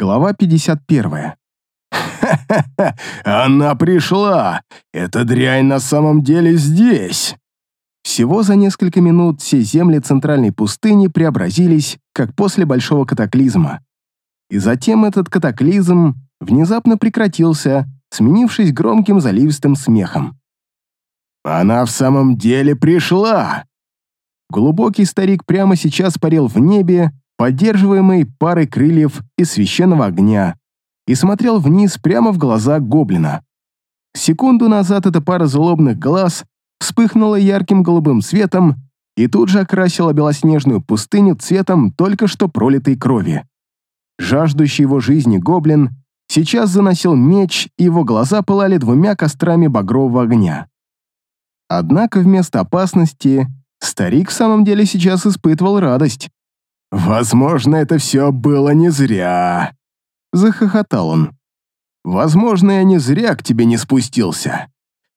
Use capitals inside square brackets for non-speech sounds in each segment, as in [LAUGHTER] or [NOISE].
Глава 51. «Ха-ха-ха! [LAUGHS] Она пришла! Эта дрянь на самом деле здесь!» Всего за несколько минут все земли центральной пустыни преобразились, как после большого катаклизма. И затем этот катаклизм внезапно прекратился, сменившись громким заливистым смехом. «Она в самом деле пришла!» Глубокий старик прямо сейчас парил в небе, поддерживаемый парой крыльев из священного огня, и смотрел вниз прямо в глаза гоблина. Секунду назад эта пара злобных глаз вспыхнула ярким голубым светом и тут же окрасила белоснежную пустыню цветом только что пролитой крови. Жаждущий его жизни гоблин сейчас заносил меч, и его глаза пылали двумя кострами багрового огня. Однако вместо опасности старик в самом деле сейчас испытывал радость. «Возможно, это все было не зря», — захохотал он. «Возможно, я не зря к тебе не спустился.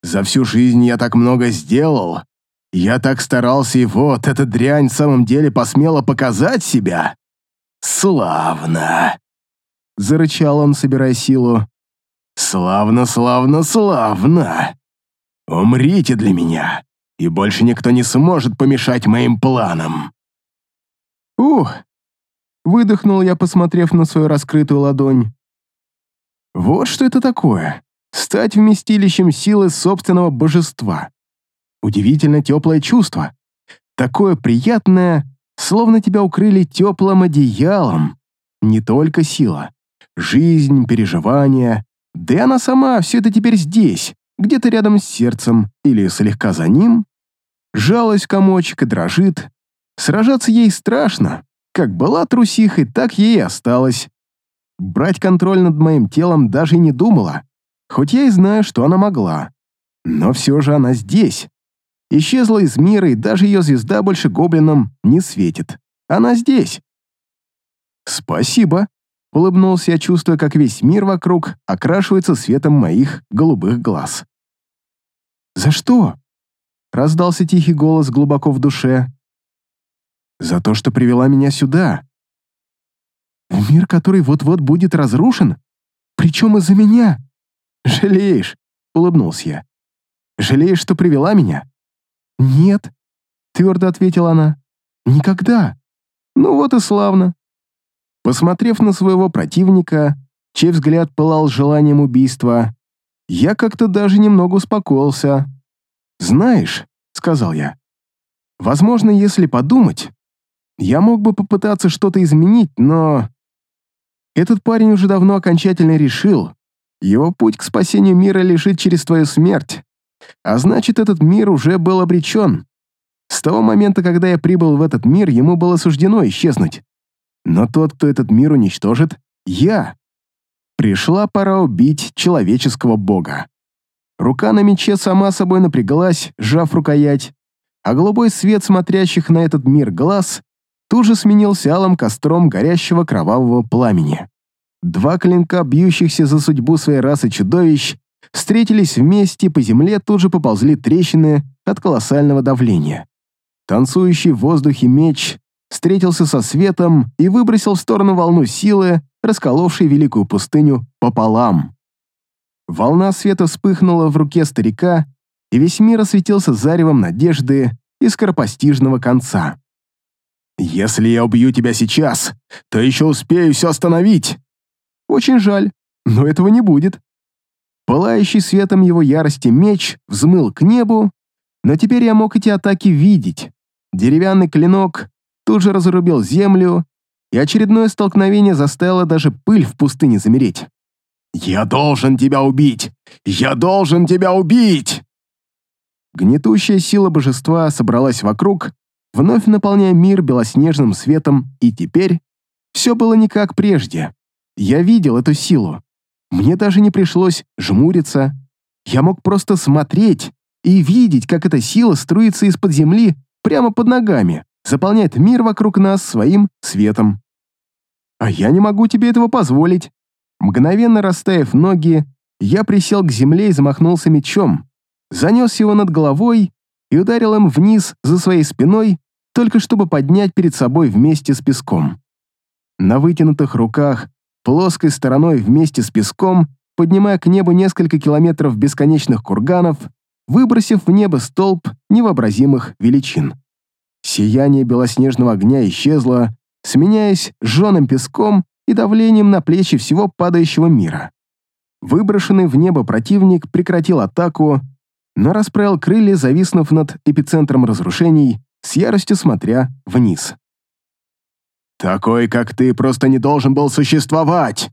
За всю жизнь я так много сделал. Я так старался, и вот эта дрянь в самом деле посмела показать себя. Славно!» Зарычал он, собирая силу. «Славно, славно, славно! Умрите для меня, и больше никто не сможет помешать моим планам!» «Ух!» — выдохнул я, посмотрев на свою раскрытую ладонь. «Вот что это такое!» стать вместилищем силы собственного божества. Удивительно теплое чувство. Такое приятное, словно тебя укрыли теплым одеялом. Не только сила. Жизнь, переживания. Да и она сама все это теперь здесь, где-то рядом с сердцем или слегка за ним. Жалость комочек и дрожит. Сражаться ей страшно. Как была трусихой, так ей и осталась. Брать контроль над моим телом даже и не думала. Хоть я и знаю, что она могла. Но все же она здесь. Исчезла из мира, и даже ее звезда больше гоблинам не светит. Она здесь. «Спасибо», — улыбнулся я, чувствуя, как весь мир вокруг окрашивается светом моих голубых глаз. «За что?» — раздался тихий голос глубоко в душе. «За то, что привела меня сюда. В мир, который вот-вот будет разрушен? Причем из-за меня?» «Жалеешь?» — улыбнулся я. «Жалеешь, что привела меня?» «Нет», — твердо ответила она. «Никогда». «Ну вот и славно». Посмотрев на своего противника, чей взгляд пылал желанием убийства, я как-то даже немного успокоился. «Знаешь», — сказал я, — «возможно, если подумать, я мог бы попытаться что-то изменить, но...» Этот парень уже давно окончательно решил, его путь к спасению мира лежит через твою смерть. А значит, этот мир уже был обречен. С того момента, когда я прибыл в этот мир, ему было суждено исчезнуть. Но тот, кто этот мир уничтожит, я. Пришла пора убить человеческого бога. Рука на мече сама собой напряглась, сжав рукоять, а голубой свет смотрящих на этот мир глаз тут же сменился алым костром горящего кровавого пламени. Два клинка, бьющихся за судьбу своей расы чудовищ, встретились вместе, по земле тут же поползли трещины от колоссального давления. Танцующий в воздухе меч встретился со светом и выбросил в сторону волну силы, расколовшей великую пустыню пополам. Волна света вспыхнула в руке старика, и весь мир осветился заревом надежды и скоропостижного конца. «Если я убью тебя сейчас, то еще успею все остановить!» Очень жаль, но этого не будет. Пылающий светом его ярости меч взмыл к небу, но теперь я мог эти атаки видеть. Деревянный клинок тут же разрубил землю, и очередное столкновение заставило даже пыль в пустыне замереть. «Я должен тебя убить! Я должен тебя убить!» Гнетущая сила божества собралась вокруг, вновь наполняя мир белоснежным светом, и теперь все было не как прежде. Я видел эту силу. Мне даже не пришлось жмуриться. Я мог просто смотреть и видеть, как эта сила струится из-под земли прямо под ногами, заполняет мир вокруг нас своим светом. А я не могу тебе этого позволить. Мгновенно расставив ноги, я присел к земле и замахнулся мечом, занес его над головой и ударил им вниз за своей спиной, только чтобы поднять перед собой вместе с песком. На вытянутых руках плоской стороной вместе с песком, поднимая к небу несколько километров бесконечных курганов, выбросив в небо столб невообразимых величин. Сияние белоснежного огня исчезло, сменяясь жженым песком и давлением на плечи всего падающего мира. Выброшенный в небо противник прекратил атаку, но расправил крылья, зависнув над эпицентром разрушений, с яростью смотря вниз. «Такой, как ты, просто не должен был существовать!»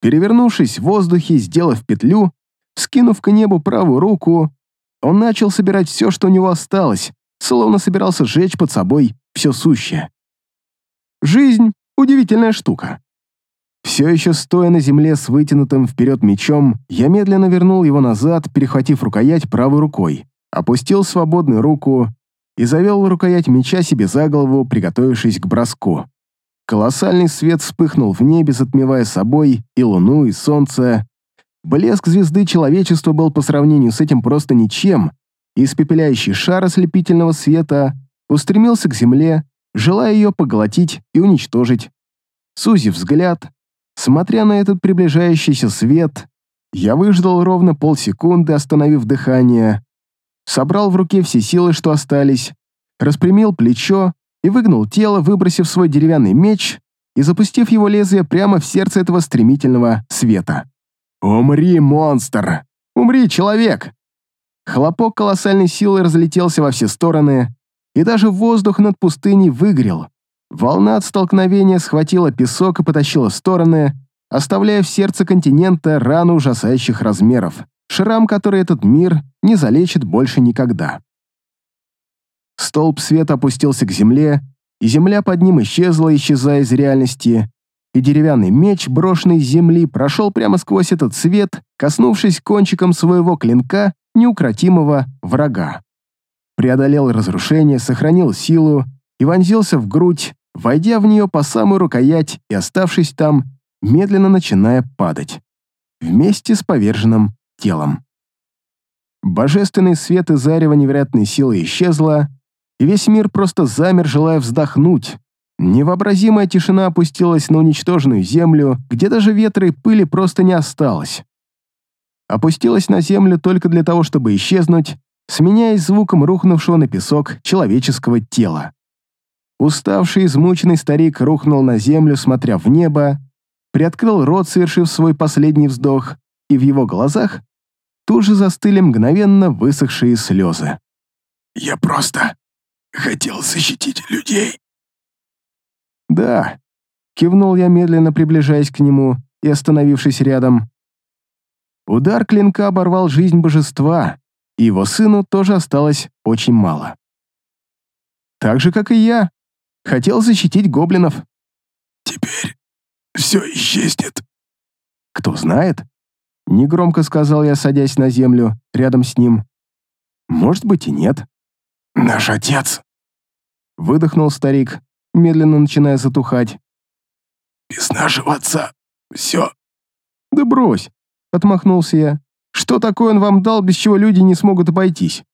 Перевернувшись в воздухе, сделав петлю, скинув к небу правую руку, он начал собирать все, что у него осталось, словно собирался сжечь под собой все сущее. Жизнь — удивительная штука. Все еще стоя на земле с вытянутым вперед мечом, я медленно вернул его назад, перехватив рукоять правой рукой, опустил свободную руку и завел рукоять меча себе за голову, приготовившись к броску. Колоссальный свет вспыхнул в небе, затмевая собой и луну, и солнце. Блеск звезды человечества был по сравнению с этим просто ничем, и испепеляющий шар ослепительного света устремился к земле, желая ее поглотить и уничтожить. Сузив взгляд, Смотря на этот приближающийся свет, я выждал ровно полсекунды, остановив дыхание, собрал в руке все силы, что остались, распрямил плечо и выгнул тело, выбросив свой деревянный меч и запустив его лезвие прямо в сердце этого стремительного света. «Умри, монстр! Умри, человек!» Хлопок колоссальной силы разлетелся во все стороны, и даже воздух над пустыней выгорел, Волна от столкновения схватила песок и потащила в стороны, оставляя в сердце континента рану ужасающих размеров, шрам, который этот мир не залечит больше никогда. Столб света опустился к земле, и земля под ним исчезла, исчезая из реальности, и деревянный меч, брошенный с земли, прошел прямо сквозь этот свет, коснувшись кончиком своего клинка неукротимого врага. Преодолел разрушение, сохранил силу и вонзился в грудь, войдя в нее по самую рукоять и оставшись там, медленно начиная падать, вместе с поверженным телом. Божественный свет и зарево невероятной силы исчезло, и весь мир просто замер, желая вздохнуть. Невообразимая тишина опустилась на уничтоженную землю, где даже ветра и пыли просто не осталось. Опустилась на землю только для того, чтобы исчезнуть, сменяясь звуком рухнувшего на песок человеческого тела. Уставший, измученный старик рухнул на землю, смотря в небо, приоткрыл рот, совершив свой последний вздох, и в его глазах тут же застыли мгновенно высохшие слезы. «Я просто хотел защитить людей». «Да», — кивнул я, медленно приближаясь к нему и остановившись рядом. Удар клинка оборвал жизнь божества, и его сыну тоже осталось очень мало. Так же, как и я, Хотел защитить гоблинов. Теперь все исчезнет. Кто знает? Негромко сказал я, садясь на землю, рядом с ним. Может быть и нет. Наш отец. Выдохнул старик, медленно начиная затухать. Без нашего отца все. Да брось, отмахнулся я. Что такое он вам дал, без чего люди не смогут обойтись?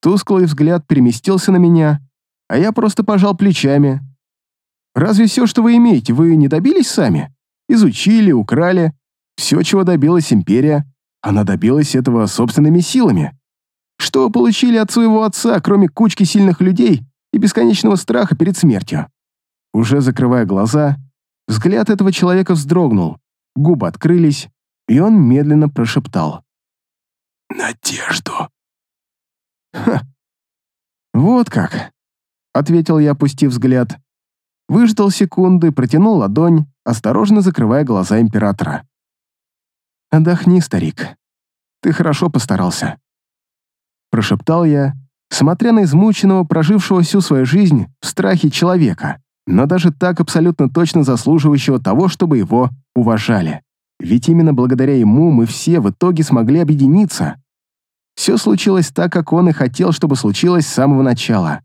Тусклый взгляд переместился на меня, а я просто пожал плечами. Разве все, что вы имеете, вы не добились сами? Изучили, украли. Все, чего добилась империя, она добилась этого собственными силами. Что получили от своего отца, кроме кучки сильных людей и бесконечного страха перед смертью? Уже закрывая глаза, взгляд этого человека вздрогнул, губы открылись, и он медленно прошептал. «Надежду». Ха. Вот как ответил я, опустив взгляд. Выждал секунды, протянул ладонь, осторожно закрывая глаза императора. «Отдохни, старик. Ты хорошо постарался». Прошептал я, смотря на измученного, прожившего всю свою жизнь в страхе человека, но даже так абсолютно точно заслуживающего того, чтобы его уважали. Ведь именно благодаря ему мы все в итоге смогли объединиться. Все случилось так, как он и хотел, чтобы случилось с самого начала.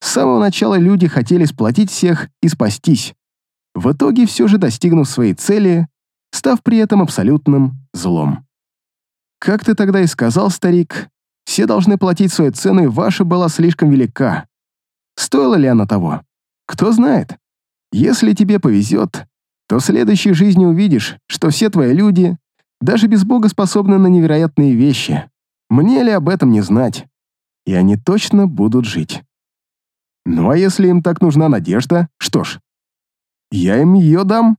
С самого начала люди хотели сплотить всех и спастись. В итоге, все же достигнув своей цели, став при этом абсолютным злом. Как ты тогда и сказал, старик, все должны платить свою цену, и ваша была слишком велика. Стоила ли она того? Кто знает. Если тебе повезет, то в следующей жизни увидишь, что все твои люди даже без Бога способны на невероятные вещи. Мне ли об этом не знать? И они точно будут жить. Ну а если им так нужна надежда, что ж, я им ее дам.